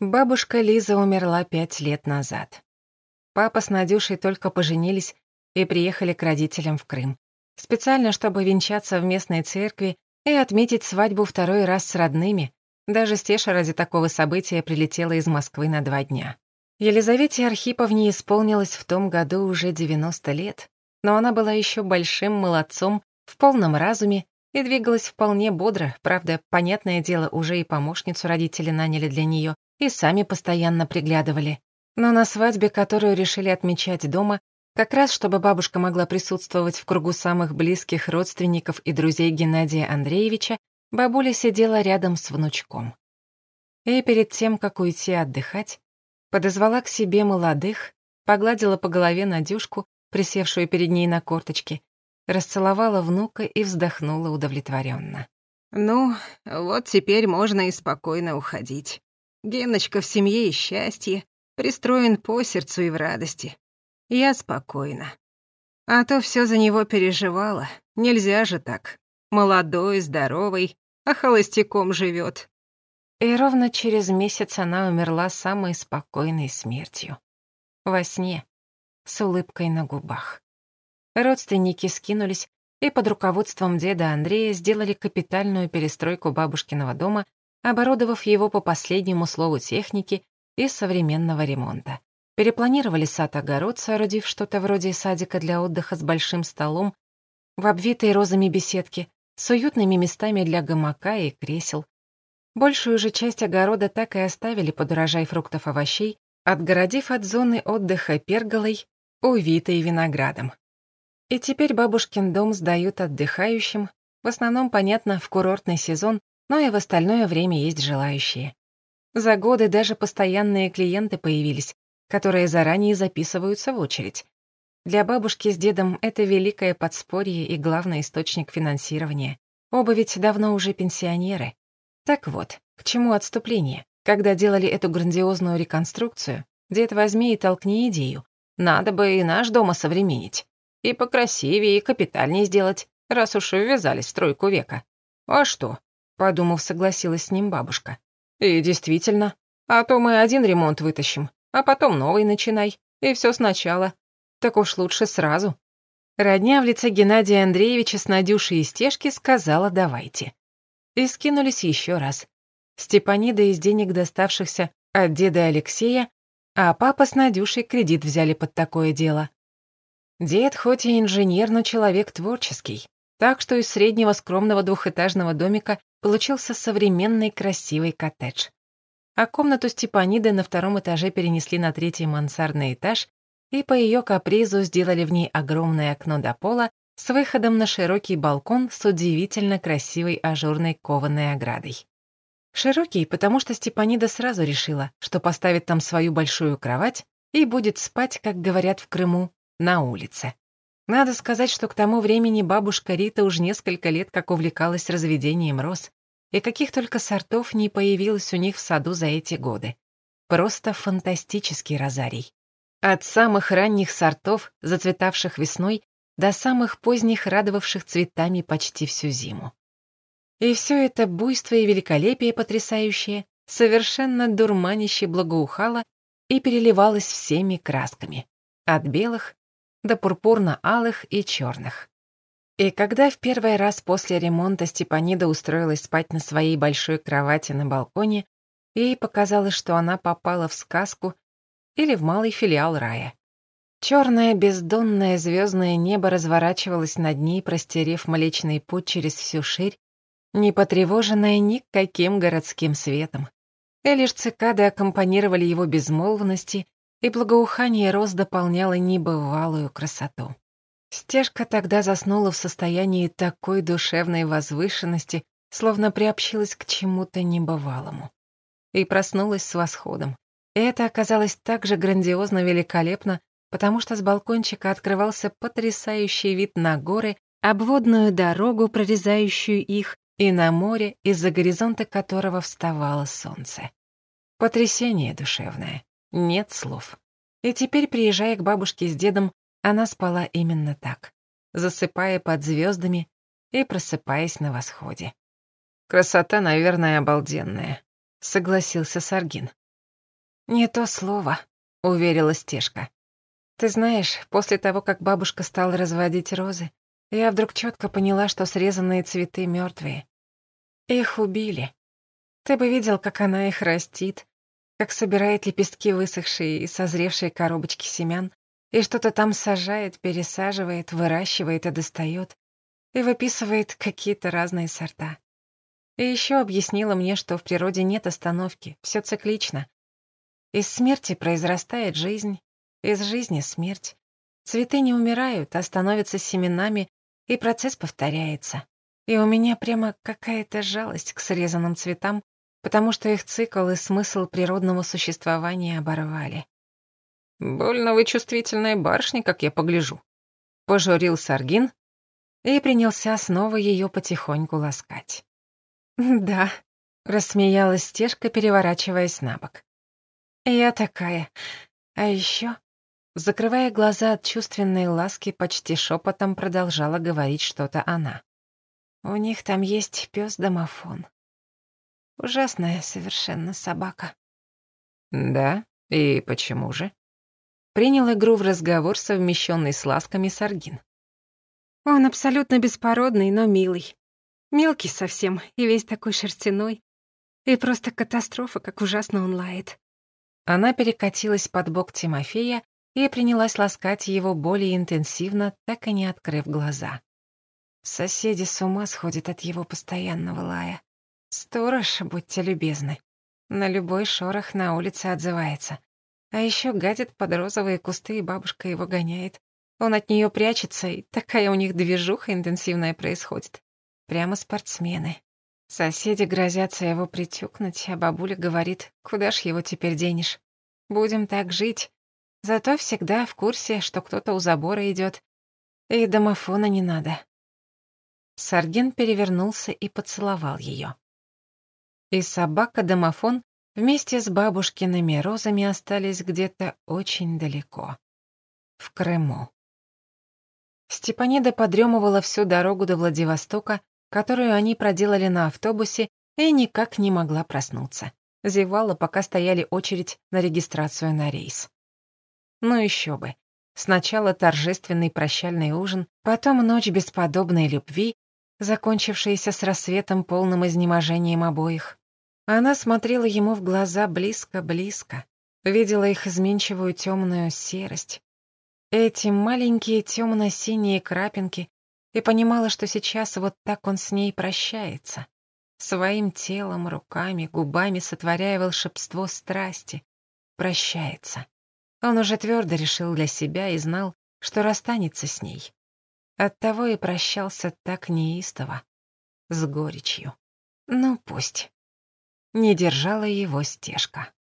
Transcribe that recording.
Бабушка Лиза умерла пять лет назад. Папа с Надюшей только поженились и приехали к родителям в Крым. Специально, чтобы венчаться в местной церкви и отметить свадьбу второй раз с родными. Даже Стеша ради такого события прилетела из Москвы на два дня. Елизавете Архиповне исполнилось в том году уже 90 лет, но она была еще большим молодцом, в полном разуме и двигалась вполне бодро, правда, понятное дело, уже и помощницу родители наняли для нее и сами постоянно приглядывали. Но на свадьбе, которую решили отмечать дома, как раз чтобы бабушка могла присутствовать в кругу самых близких родственников и друзей Геннадия Андреевича, бабуля сидела рядом с внучком. И перед тем, как уйти отдыхать, подозвала к себе молодых, погладила по голове Надюшку, присевшую перед ней на корточки, расцеловала внука и вздохнула удовлетворенно. «Ну, вот теперь можно и спокойно уходить. Геночка в семье и счастье, пристроен по сердцу и в радости. Я спокойна. А то все за него переживала. Нельзя же так. Молодой, здоровый, а холостяком живет. И ровно через месяц она умерла самой спокойной смертью. Во сне, с улыбкой на губах. Родственники скинулись и под руководством деда Андрея сделали капитальную перестройку бабушкиного дома оборудовав его по последнему слову техники и современного ремонта. Перепланировали сад-огород, соорудив что-то вроде садика для отдыха с большим столом, в обвитой розами беседке, с уютными местами для гамака и кресел. Большую же часть огорода так и оставили под урожай фруктов-овощей, отгородив от зоны отдыха перголой, увитой виноградом. И теперь бабушкин дом сдают отдыхающим, в основном, понятно, в курортный сезон, но и в остальное время есть желающие. За годы даже постоянные клиенты появились, которые заранее записываются в очередь. Для бабушки с дедом это великое подспорье и главный источник финансирования. Оба ведь давно уже пенсионеры. Так вот, к чему отступление? Когда делали эту грандиозную реконструкцию, дед возьми и толкни идею. Надо бы и наш дом осовременить. И покрасивее, и капитальнее сделать, раз уж ввязались в стройку века. А что, Подумав, согласилась с ним бабушка. И действительно, а то мы один ремонт вытащим, а потом новый начинай, и все сначала. Так уж лучше сразу. Родня в лице Геннадия Андреевича с Надюшей и Стежки сказала «давайте». И скинулись еще раз. Степанида из денег, доставшихся от деда Алексея, а папа с Надюшей кредит взяли под такое дело. Дед хоть и инженер, но человек творческий, так что из среднего скромного двухэтажного домика получился современный красивый коттедж. А комнату Степаниды на втором этаже перенесли на третий мансардный этаж и по ее капризу сделали в ней огромное окно до пола с выходом на широкий балкон с удивительно красивой ажурной кованой оградой. Широкий, потому что Степанида сразу решила, что поставит там свою большую кровать и будет спать, как говорят в Крыму, на улице. Надо сказать, что к тому времени бабушка Рита уже несколько лет как увлекалась разведением роз, и каких только сортов не появилось у них в саду за эти годы. Просто фантастический розарий. От самых ранних сортов, зацветавших весной, до самых поздних, радовавших цветами почти всю зиму. И все это буйство и великолепие потрясающее совершенно дурманище благоухало и переливалось всеми красками, от белых до пурпурно-алых и черных. И когда в первый раз после ремонта Степанида устроилась спать на своей большой кровати на балконе, ей показалось, что она попала в сказку или в малый филиал рая. Черное бездонное звездное небо разворачивалось над ней, простерев Млечный путь через всю ширь, не потревоженное никаким городским светом. И лишь цикады аккомпанировали его безмолвности и благоухание роз дополняло небывалую красоту. Стежка тогда заснула в состоянии такой душевной возвышенности, словно приобщилась к чему-то небывалому. И проснулась с восходом. И это оказалось так же грандиозно великолепно, потому что с балкончика открывался потрясающий вид на горы, обводную дорогу, прорезающую их, и на море, из-за горизонта которого вставало солнце. Потрясение душевное. Нет слов. И теперь, приезжая к бабушке с дедом, она спала именно так, засыпая под звездами и просыпаясь на восходе. «Красота, наверное, обалденная», — согласился Саргин. «Не то слово», — уверила Стежка. «Ты знаешь, после того, как бабушка стала разводить розы, я вдруг четко поняла, что срезанные цветы мертвые. Их убили. Ты бы видел, как она их растит, как собирает лепестки высохшие и созревшие коробочки семян, и что-то там сажает, пересаживает, выращивает и достает, и выписывает какие-то разные сорта. И еще объяснила мне, что в природе нет остановки, все циклично. Из смерти произрастает жизнь, из жизни — смерть. Цветы не умирают, а становятся семенами, и процесс повторяется. И у меня прямо какая-то жалость к срезанным цветам, потому что их цикл и смысл природного существования оборвали. «Больно вы чувствительная барышня, как я погляжу», — пожурил Саргин и принялся снова ее потихоньку ласкать. «Да», — рассмеялась Стежка, переворачиваясь на бок. «Я такая. А еще, Закрывая глаза от чувственной ласки, почти шепотом продолжала говорить что-то она. «У них там есть пес домофон Ужасная совершенно собака». «Да? И почему же?» Принял игру в разговор, совмещенный с ласками Саргин. «Он абсолютно беспородный, но милый. Мелкий совсем и весь такой шерстяной. И просто катастрофа, как ужасно он лает». Она перекатилась под бок Тимофея и принялась ласкать его более интенсивно, так и не открыв глаза. Соседи с ума сходят от его постоянного лая. Сторож, будьте любезны. На любой шорох на улице отзывается. А еще гадит под розовые кусты, и бабушка его гоняет. Он от нее прячется, и такая у них движуха интенсивная происходит. Прямо спортсмены. Соседи грозятся его притюкнуть, а бабуля говорит, куда ж его теперь денешь? Будем так жить. Зато всегда в курсе, что кто-то у забора идет. И домофона не надо. Сарген перевернулся и поцеловал ее. И собака-домофон вместе с бабушкиными розами остались где-то очень далеко. В Крыму. Степанида подремывала всю дорогу до Владивостока, которую они проделали на автобусе, и никак не могла проснуться. Зевала, пока стояли очередь на регистрацию на рейс. Ну еще бы. Сначала торжественный прощальный ужин, потом ночь бесподобной любви, закончившаяся с рассветом полным изнеможением обоих. Она смотрела ему в глаза близко-близко, видела их изменчивую темную серость, эти маленькие темно-синие крапинки, и понимала, что сейчас вот так он с ней прощается, своим телом, руками, губами сотворяя волшебство страсти, прощается. Он уже твердо решил для себя и знал, что расстанется с ней. Оттого и прощался так неистово, с горечью. Ну, пусть не держала его стежка.